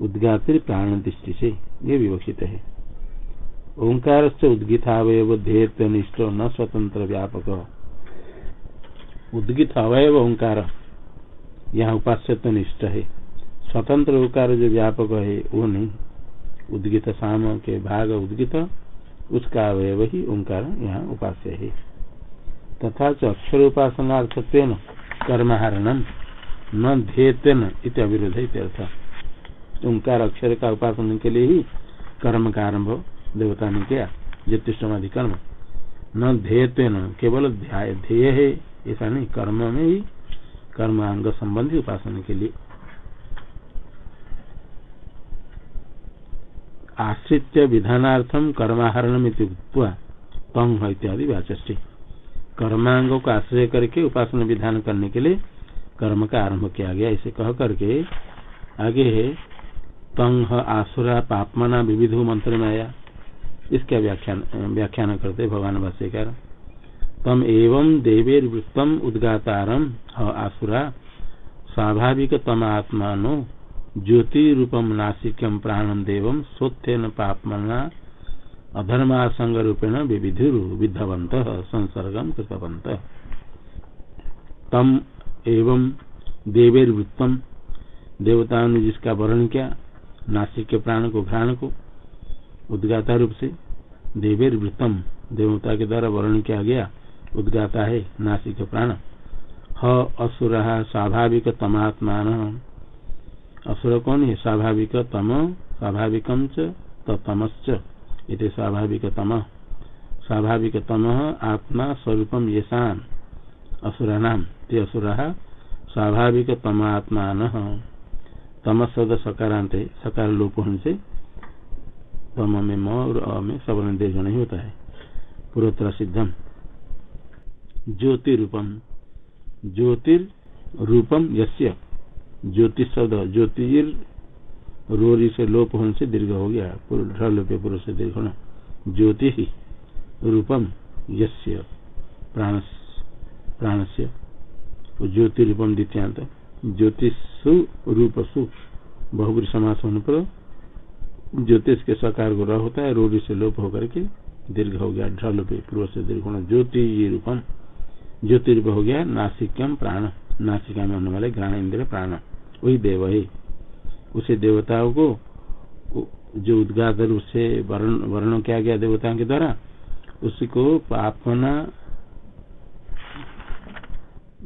उद्गात प्राण दृष्टि से ये विवक्षित है। ओंकार से उद्गितावयव ध्येय निष्ठ न स्वतंत्र व्यापक उद्गित अवयव ओंकार, यहाँ उपास्य निष्ठ है। स्वतंत्र ओंकार जो व्यापक है, वो नहीं। उद्गित शाम के भाग उद्गित, उसका अवयव ही ओंकार, यहाँ उपास्य है। तथा च अक्षर उपासनार्थत्व कर्महारणम न ध्येयन इत अविरोध ओंकार अक्षर का उपासना के लिए ही कर्म का आरंभ देवता ने किया ज्योतिषमादि कर्म। न ध्येयत्व केवल ध्येय है, ऐसा नहीं, कर्म में ही कर्म अंग संबंधी उपासना के लिए। आश्रित विधानार्थम कर्माहरण तंग इत्यादि वाचस्टी कर्मांगों को आश्रय करके उपासना विधान करने के लिए कर्म का आरंभ किया गया। इसे कह करके आगे है तंग आसुरा पापमना विविध मंत्र में आया इसका व्याख्यान व्याख्यान करते भगवान भाष्यकार तम एवं देवेर वृत्तम उद्गातारम आसुरा स्वाभाविक तम आत्मानो ज्योति रूपम नासिक्यम प्राणम देवम सोत्थेन पापमना अधर्मासंग रूपेण विविधि विद्धवंत संसर्गम कृतवंत तम एवं देवेर्वृत्तम देवताओं ने जिसका वर्ण किया नासिक के प्राण को घ्राण को उद्गाता रूप से देवेर वृत्तम देवता के द्वारा वर्ण किया गया उद्गाता है नासिक प्राण। ह असुर स्वाभाविक तमात्मान। असुर कौन है? स्वाभाविक तम, स्वाभाविक तमश्च इति स्वाभाविक तम। स्वाभाविक तम आत्मा स्वरूपम येषाम। असुरा नाम। ते असुर स्वाभाविक तमात्मान। तम शब्द सकारांत सकार होने से तम में म और अ में सवर्ण दीर्घ नहीं होता है। पूर्वोत्तर सिद्धम ज्योतिरूपम ज्योतिर रूपम यस्य ज्योतिष शब्द ज्योतिर रोरी से लोप होने से दीर्घ हो गया। लोप पूर्व से दीर्घ होना। ज्योति ही रूपम यस्य प्राण प्राणस्य। ज्योतिरूपम द्वितीयांत। ज्योतिषु रूपसु बहुबरी समास होने पर ज्योतिष के सकार को होता है, रूढ़ी से लोप होकर के दीर्घ हो गया ढल पूर्व से दीर्घ ज्योति रूपम ज्योतिर्प हो गया नासिकम प्राण, नासिका में होने वाले ग्राण इंद्र प्राण, वही देव है। उसे देवताओं को जो उद्गात रूप से वर्ण किया गया देवताओं के द्वारा, उसको पापना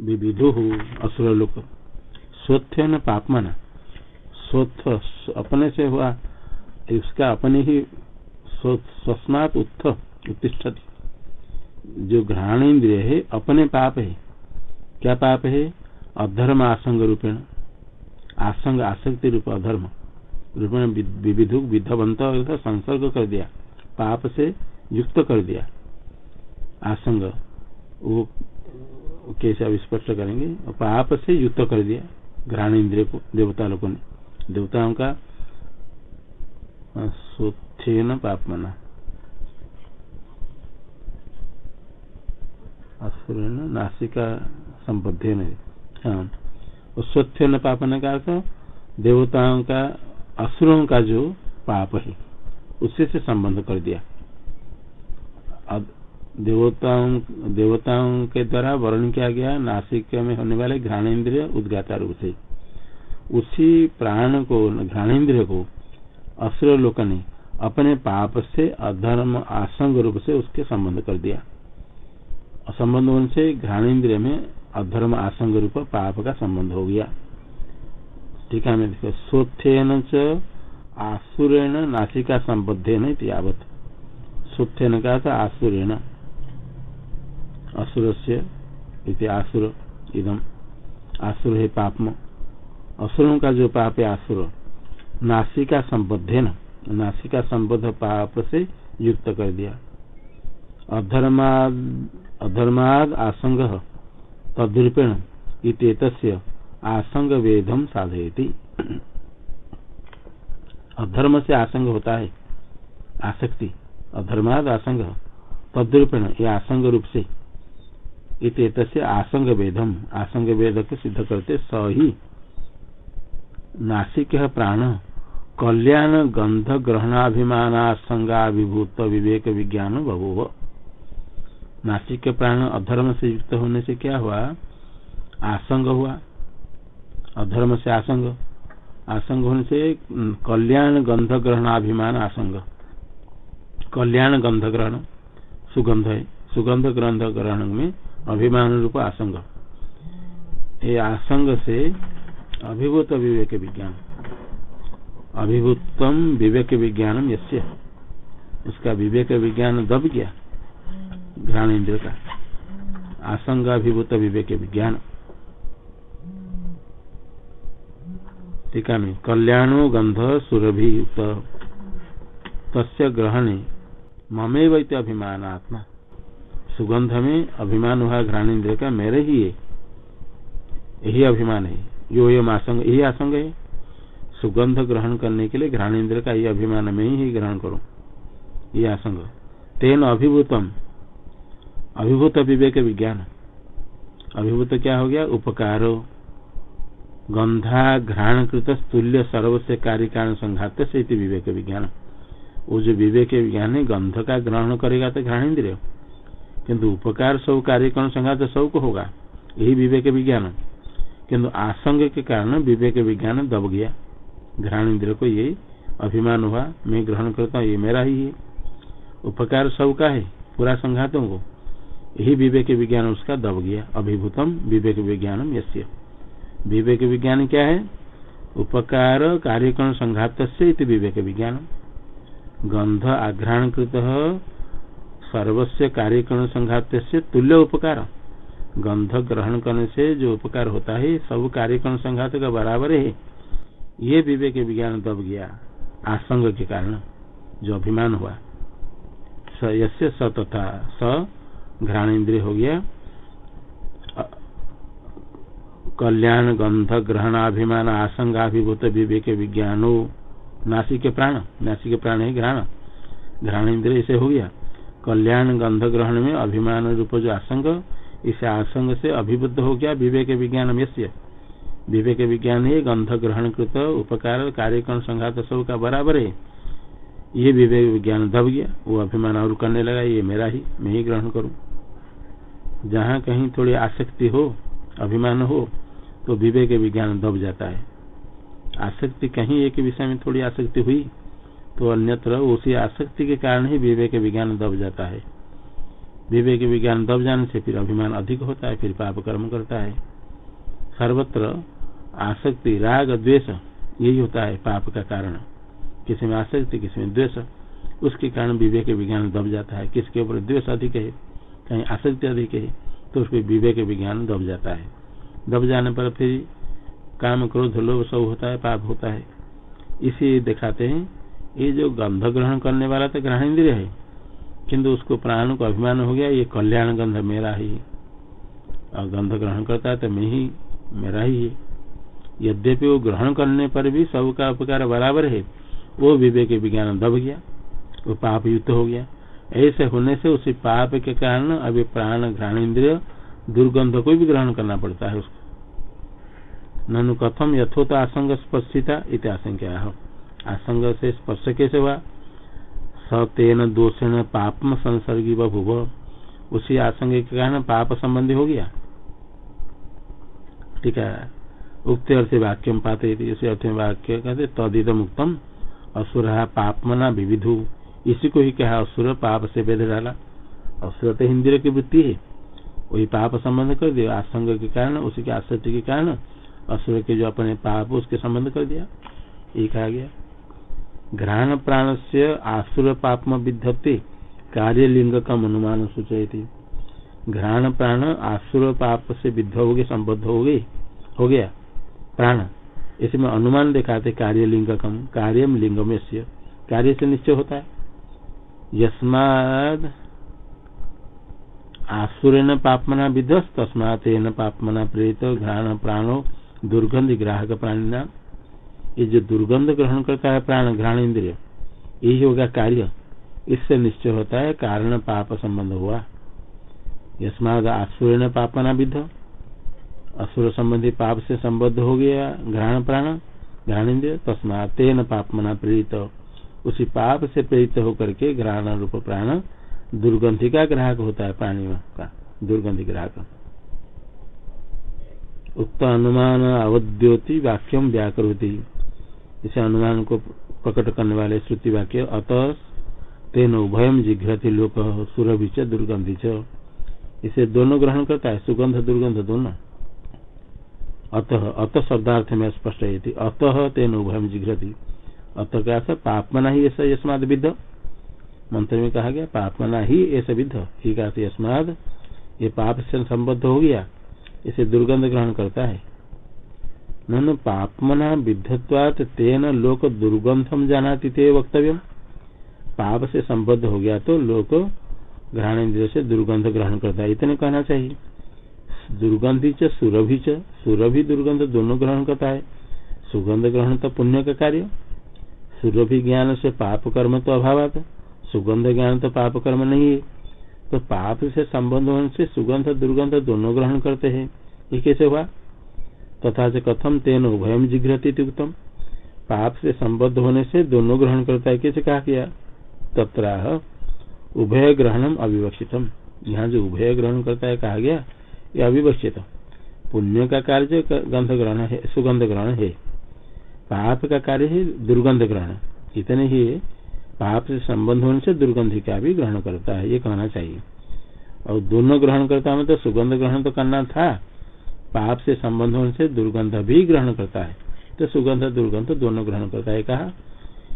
विविधो असुर लोक स्वत्थ न पापमना, स्वत्थ, अपने से हुआ उसका अपने ही स्वस्मात उत्थ उत्तिष्ठति। जो घ्राण इंद्रिय है, अपने पाप है। क्या पाप है? अधर्म आसंग रूपेण। आसंग, आसक्ति रूप अधर्म। रूपेण विविधु, विधवंत संसर्ग कर दिया। पाप से युक्त कर दिया। आसंग, वो कैसे अब स्पष्ट करेंगे? पाप से युक्त कर दिया। घ्राण इंद्रिय को देवता लोगों ने। देवताओं का स्वच्छेन पापमना असुरन नासिका संबद्ध हाँ स्वच्छ न पापन का अर्थ देवताओं का असुरों का जो पाप है उससे से संबंध कर दिया। देवताओं देवताओं के द्वारा वर्ण किया गया नासिक में होने वाले घ्राणेन्द्रिय उद्गाता रूप से, उसी प्राण को, घ्राणेन्द्रिय को असुर लोक ने अपने पाप से, अधर्म, आसंग रूप से उसके संबंध कर दिया। संबंध होने से घ्राणेन्द्रिय में अधर्म, आसंग रूप, पाप का संबंध हो गया। ठीक है, मैं सोथेन च आसुरेण नासिका संबद्धेन यावत। सोथेन का था आसुरेण। असुर से आसुर इदम। आसुर है पापम। असुरों का जो पाप है आसुर। नासिका संबद्ध है न। नासिका संबद्ध पाप से युक्त कर दिया। अधर्माद आसंग तद्रूपेण इत आसंग वेदम साधयती। अधर्म से आसंग होता है। आसक्ति, अधर्माद आसंग। तद्रूपेण ये आसंग रूप से इत आसंग वेदम आसंग वेद को सिद्ध करते स ही नासिक प्राण कल्याण, गंध, ग्रहणाभिमानासंगाभिभूत, विवेक, विज्ञान बहु नासिक के प्राण अधर्म से युक्त होने से क्या हुआ? आसंग हुआ। अधर्म से आसंग। आसंग होने से कल्याण, गंध, ग्रहणाभिमान, आसंग। कल्याण, गंध, ग्रहण। सुगंध है। सुगंध ग्रंथ ग्रहण में अभिमान रूप आसंग। ये आसंग से अभिभूत विवेक विज्ञान। अभिभूतम विवेक विज्ञानम यस्य। उसका विवेक विज्ञान दब गया। घ्राण इंद्र का। आसंगाभिभूत विवेक विज्ञान। टीका में कल्याणो गंध सुरभियुक्त तस्य ग्रहणे ममे वैत अभिमान आत्मा सुगंध में अभिमान हुआ घ्राण इंद्र का, मेरे ही है यही अभिमान है। यो यम आसंग, यही आसंग है। सुगंध ग्रहण करने के लिए घ्राणेन्द्र का ये अभिमान में ही ग्रहण करो। ये आसंग तेन अभिभूतम। अभिभूत विवेक विज्ञान। अभिभूत क्या हो गया? उपकारो। गंधा घ्राण कृत तुल्य सर्व से कार्य कारण संघात से विवेक विज्ञान। वो जो विवेक विज्ञान है, गंध का ग्रहण करेगा तो घ्राण इंद्रिय किन्तु उपकार सब कार्यक्रम संघात सबको होगा? यही विवेक विज्ञान। किन्तु आसंग के कारण विवेक विज्ञान दब गया। घ्राण इंद्र को ये अभिमान हुआ, मैं ग्रहण करता हूँ, ये मेरा ही है। उपकार सब का है, पूरा संघातों को। यही विवेक विज्ञान उसका दब गया। अभिभूतम विवेक विज्ञानम यश्य विवेक विज्ञान क्या है? उपकार कार्यक्रम संघात से विवेक विज्ञान गंध आघ्राण कृत सर्वस्व कार्यक्रम संघात से तुल्य उपकार। गंध ग्रहण करने से जो उपकार होता है, सब कार्यक्रम संघात का बराबर है। ये विवेक विज्ञान दब गया, आसंग के कारण जो अभिमान हुआ। स यसे स तथा स घ्राण इंद्रिय हो गया। कल्याण गंध ग्रहण ग्रहणाभिमान आसंगाभिभूत विवेक विज्ञानो, नासिक प्राण नासिक प्राण है घ्राण। घ्राण इंद्रिय से हो गया। कल्याण गंध ग्रहण में अभिमान रूप जो आसंग, इस आसंग से अभिबुद्ध हो गया विवेक विज्ञान यश्य विवेक विज्ञान है, गंध ग्रहण कृत, उपकार, कार्यक्रम, संघात, सब का बराबर है। ये विवेक विज्ञान दब गया, वो अभिमान और करने लगा, ये मेरा ही, मैं ही ग्रहण करूँ। जहाँ कहीं थोड़ी आसक्ति हो, अभिमान हो तो विवेक विज्ञान दब जाता है। आसक्ति कहीं एक विषय में थोड़ी आसक्ति हुई तो अन्यत्र उसी आसक्ति के कारण ही विवेक विज्ञान दब जाता है। विवेक विज्ञान दब जाने से फिर अभिमान अधिक होता है, फिर पाप कर्म करता है। सर्वत्र आसक्ति, राग, द्वेष, यही होता है पाप का कारण। किसी में आसक्ति, किसी में द्वेष, उसके कारण विवेक विज्ञान दब जाता है। किसके ऊपर द्वेष अधिक है, कहीं आसक्ति अधिक है तो उसके विवेक विज्ञान दब जाता है। दब जाने पर फिर काम, क्रोध, लोभ सब होता है, पाप होता है। इसी दिखाते हैं, ये जो गंध ग्रहण करने वाला तो ग्रहण इंद्रिय है, किंतु उसको प्राण को अभिमान हो गया, ये कल्याण गंध मेरा ही। और गंध ग्रहण करता है तो मैं ही मेरा ही है। यद्यपि वो ग्रहण करने पर भी सबका उपकार बराबर है, वो विवेक विज्ञान दब गया, वो पाप युक्त हो गया। ऐसे होने से उसी पाप के कारण अभी प्राण, घ्राण, इंद्रिय, दुर्गंध को भी ग्रहण करना पड़ता है उसको। ननु कथम यथोत आसंग स्पर्शिता इत आशंका आसंग से स्पर्श कैसे हुआ? स तेन दोषेण पापम संसर्गी भूव। उसी आसंग के कारण पाप संबंधी हो गया। ठीक है। उक्त अर्थ वाक्य पाते इसी अर्थ में वाक्य कहते तदिदम उत्तम असुर पापमना विविधु। इसी को ही कहा, असुर पाप से वेद डाला। असुर तो हिंदी की वृत्ति है। वही पाप संबंध कर दिया, आसंग के कारण, उसी के आसक्ति के कारण असुर के जो अपने पाप उसके संबंध कर दिया। ये कहा गया। घ्राण प्राण से आसुर पापम विधत्ते कार्य लिंग का अनुमान सूचयती। घ्राण प्राण आसुर पाप से विद्ध हो गए संबद्ध हो गए हो गया। प्राण। इसमें अनुमान दिखाते कार्य लिंग कम कार्यम लिंगम कार्य से निश्चय होता है। यस्माद आसुरेण पापमना विध्वस तस्मात पापमना प्रेरित घ्राण प्राणो दुर्गंध ग्राहक प्राणी नाम ये जो दुर्गंध ग्रहण करता है, प्राण, घ्राण इंद्रिय यही होगा कार्य। इससे निश्चय होता है, कारण पाप संबंध हुआ। यस्माद आसुरेण पापना विध असुर संबंधी पाप से संबद्ध हो गया घ्राण प्राण घ्राण इंद्रिय तस्मा तेन पाप मना प्रेरित उसी पाप से प्रेरित होकर के घ्राण रूप प्राण दुर्गंधि का ग्राहक होता है, प्राणी का दुर्गंधि ग्राहक। उक्त अनुमान अवद्योति वाक्यम व्याकृति इसे अनुमान को प्रकट करने वाले श्रुति वाक्य, अतः तेन उभयम जिघ्रति लोक सुरभि दुर्गंधि च। इसे दोनों ग्रहण करता है, सुगंध, दुर्गंध दोनों। अतः, अत शब्दार्थ में स्पष्ट है अतः तेन उभयम जिघ्रति। अतः क्या था पापमना ही ऐसा यस्माद विद्ध। मंत्र में कहा गया, पापमना ही ऐसा विद्ध। ही कहा यस्माद, ये पाप से संबद्ध हो गया, इसे दुर्गंध ग्रहण करता है। न पापमना विद्धत्वात तेन लोक दुर्गंधम जानाति ते वक्तव्य। पाप से संबद्ध हो गया तो लोक ग्रहण इंद्रिय से दुर्गंध ग्रहण करता है। इतने कहना चाहिए। दुर्गंधी च, सुरभि च। सुरभि दुर्गंध दोनों ग्रहण करता है। सुगंध ग्रहण तो पुण्य का कार्य। सुरभि ज्ञान से पाप कर्म तो अभाव सुगंध ज्ञान तो पाप कर्म नहीं है। तो पाप से संबंध होने से सुगंध, दुर्गंध दोनों ग्रहण करते हैं। ये कैसे हुआ? तथा से कथम तेन उभयम जिघ्रती उत्तम पाप से संबद्ध होने से दोनों ग्रहण करता है। कैसे कहा गया? तत्राह उभय ग्रहणम अविवक्षितम। यहाँ जो उभय ग्रहण करता है, कहा गया, ये अविवक्षित पुण्य का कार्य गंध ग्रहण है सुगंध ग्रहण है। पाप का कार्य है दुर्गंध ग्रहण इतने ही पाप से संबंध होने से दुर्गंध का भी ग्रहण करता है, ये कहना चाहिए। और दोनों ग्रहण करता है तो सुगंध ग्रहण तो करना था, पाप से संबंध होने से दुर्गंध भी ग्रहण करता है। तो सुगंध, दुर्गंध दोनों ग्रहण करता है, कहा।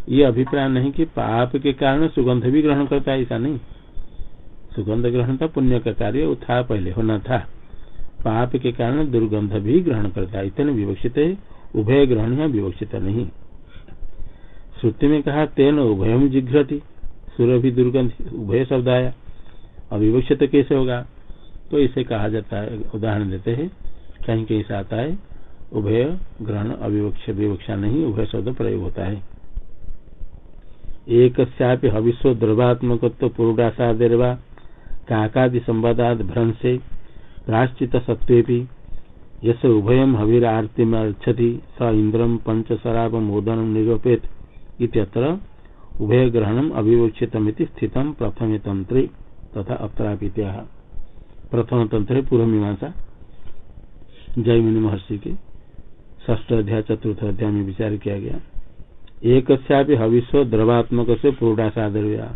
ये अभिप्राय नहीं कि पाप के कारण सुगंध भी ग्रहण करता है, ऐसा नहीं। सुगंध ग्रहण था, पुण्य का कार्य था, पहले होना था। पाप के कारण दुर्गंध भी ग्रहण करता है, इतने विवक्षित है, उभय ग्रहण या विवक्षित नहीं। श्रुति में कहा, तेन उभयम जिघ्रति सूर्य भी दुर्गंध, उभय शब्द आया। अविवक्षित कैसे होगा? तो इसे कहा जाता है, उदाहरण देते हैं। कहीं कहीं आता है, उभय ग्रहण अविवक्ष, विवक्षा नहीं, उभय शब्द प्रयोग होता है। एक हविस्व द्रवात्मक पूर्वासादेर्वा काकादि संवादाद भ्रंसे, प्राश्चित सत्वे यस उभयम हविरार्तिमर्छति स इंद्रम पंच शराब मोदन निरूपेत इत्यत्र उभय ग्रहणम अविवक्षितमिति स्थितम प्रथम तंत्रे तथा अत्रापित्या। प्रथम तंत्र पूर्व मीमांसा जयमिनी महर्षि के ष्ठ अध्याय, चतुर्थ अध्याय में विचार किया गया। एक हविस्व द्रवात्मक से पूर्णासादर्या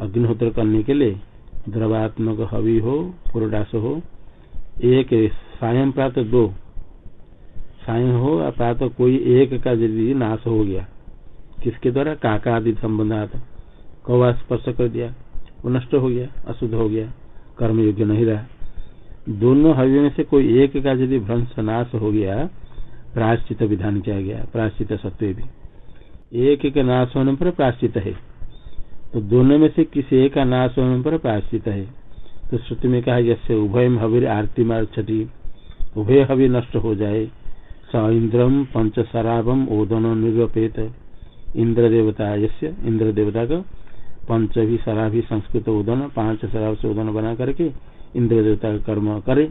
अग्निहोत्र करने के लिए द्रवात्मक हवि हो, पूर्णास हो, एक सायं प्रात दो। साय हो या प्रात कोई एक का यदि नाश हो गया। किसके द्वारा? काका आदि संबंधात। कौवा स्पर्श कर दिया, वो नष्ट हो गया, अशुद्ध हो गया कर्म योग्य नहीं रहा। दोनों हवि में से कोई एक का यदि भ्रंश नाश हो गया प्राश्चित विधान किया गया प्राश्चित सत्व भी। एक के नाश होने पर प्राश्चित है। तो दोनों में से किसी एक का नाश होने पर प्राश्चित है। तो श्रुति में कहा जैसे उभय हवीर आरती मार्छति उभय हवि नष्ट हो जाए। स इंद्रम पंच शराबम ओदन निरूपेत। इंद्र देवता यस्य इंद्र देवता का पंच भी शराबी संस्कृत ओदन, पाँच शराब से उदन बना करके इंद्र देवता का कर्म करे।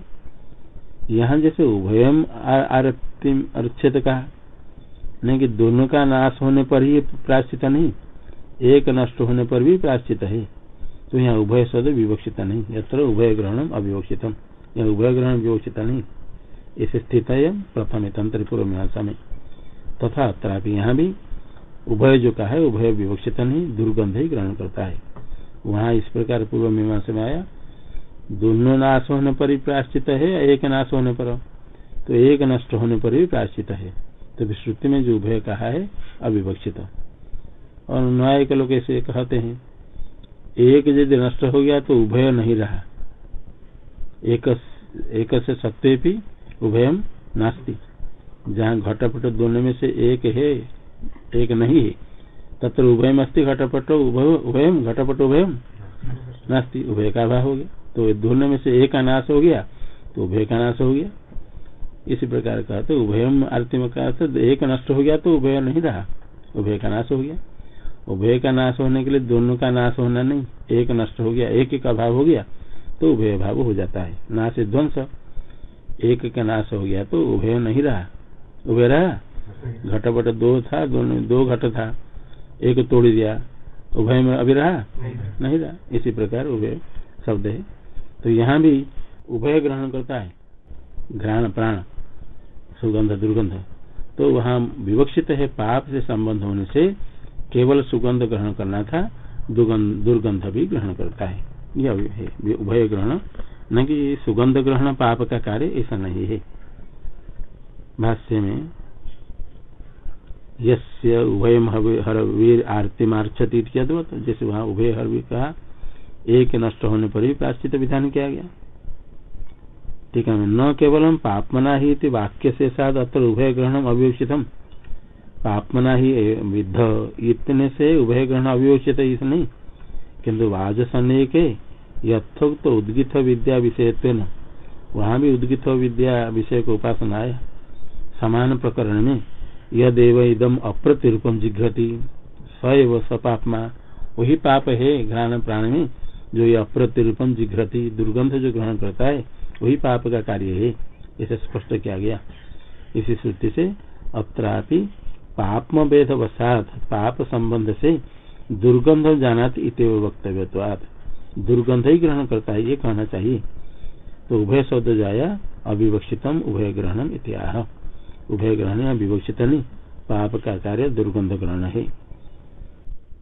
यहाँ जैसे उभयम आरतिम अर्चित कहा नहीं कि दोनों का नाश होने पर ही प्राश्चित नहीं, एक नष्ट होने पर भी प्राश्चित है। तो यहाँ उभय शब्द विवक्षित नहीं, यत्र उभय ग्रहण अविवक्षितम। यह उभय ग्रहण विवक्षित नहीं, इस स्थित है प्रथम तंत्र पूर्व मीमांसा में तथा अत्रापि यहाँ भी उभय जो कहा है, उभय विवक्षित नहीं, दुर्गंध ही ग्रहण करता है। वहाँ इस प्रकार पूर्व मीमांसा में आया दोनों नाश होने पर ही प्राश्चित है, एक नाश होने पर। तो एक नष्ट होने पर भी प्राश्चित है। तो विश्रुति में जो उभय कहा है, अविवक्षित। और न्याय के लोग ऐसे कहते हैं, एक यदि नष्ट हो गया तो उभय नहीं रहा। एक एक से सत्य भी उभयम नास्ती। जहाँ घटपट दोनों में से एक है, एक नहीं है, तत्र उभयम अस्ति घटपट उभयम घटपट उभयम नास्ती। उभय का भाव हो गया। तो दोनों में से एक का नाश हो गया तो उभय का नाश हो गया। इसी प्रकार का तो उभयम आरती में कहा तो एक नष्ट हो गया तो उभय नहीं रहा उभय का नाश हो गया। उभय का नाश होने के लिए दोनों का नाश होना नहीं एक नष्ट हो गया एक का भाव हो गया तो उभय भाव हो जाता है नाश ध्वंस। एक का नाश हो गया तो उभय नहीं रहा। उभय रहा? घटपट दो था दोनों दो घट था एक तोड़ दिया उभय में अभी रहा। नहीं रहा। इसी प्रकार उभय शब्द है। तो यहाँ भी उभय ग्रहण करता है। घ्राण प्राण, सुगंध, दुर्गंध। तो वहाँ विवक्षित है, पाप से संबंध होने से केवल सुगंध ग्रहण करना था दुर्गंध भी ग्रहण करता है। यह उभय ग्रहण। न कि सुगंध ग्रहण पाप का कार्य, ऐसा नहीं है। भाष्य में, यस्य उभय हर वीर आरती मार्चती जैसे वहाँ उभय हर भी कहा एक नष्ट होने पर भी प्राश्चित विधान किया गया। ठीक है, न केवल पापमना ही वाक्य से साथ अत्र उभय ग्रहण अविवक्षितम पापमना ही विद्ध, इतने से उभय ग्रहण इस नहीं। किन्तु वाज के यथोक्त तो उद्गित विद्या विषय वहाँ भी उद्गित विद्या विषय को उपासना आया समान प्रकरण में यह देव इदम अप्रतिरूपम जिघ्रति सैव सपापमा वही पाप है घ्राण प्राण में जो ये अप्रतिरूपम जिघ्रति दुर्गंध जो ग्रहण करता है, वही पाप का कार्य है। इसे स्पष्ट किया गया। इसी श्रुति से अत्रापि पापम वेद वसात पाप संबंध से दुर्गंध जाना इतव वक्तव्य दुर्गंध ही ग्रहण करता है, ये कहना चाहिए। तो उभय शब्द जाया अविवक्षितम उभय ग्रहणम इतिहा उभय ग्रहण विवक्षित नहीं पाप का कार्य दुर्गंध ग्रहण है।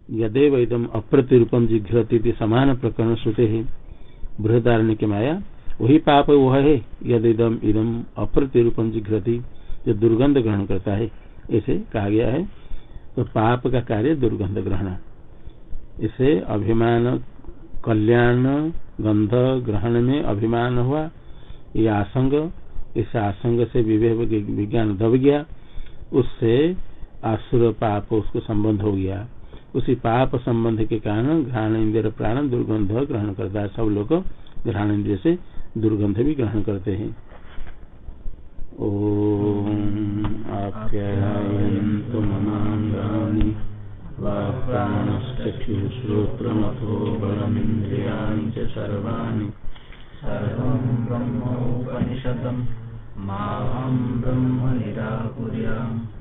यदेव इदम अप्रतिरूपम जिघ्रती समान प्रकरण श्रुते है बृहदारण्य के माया वही पाप वह है यद इदम इदम अप्रतिरूपम जिघ्रती जो दुर्गंध ग्रहण करता है ऐसे कहा गया है तो पाप का कार्य दुर्गंध ग्रहण। इसे अभिमान, कल्याण, गंध ग्रहण में अभिमान हुआ, ये आसंग, इस आसंग से विवेक विज्ञान दब गया, उससे आसुर पाप उसको संबंध हो गया। उसी पाप संबंध के कारण घ्राण इंद्र प्राण दुर्गंध ग्रहण करता है। सब लोग घ्राण इंद्र से दुर्गंध भी ग्रहण करते हैं। ओम आप्यायन्तु माहं ब्रह्म निराकुर्याम् मा मा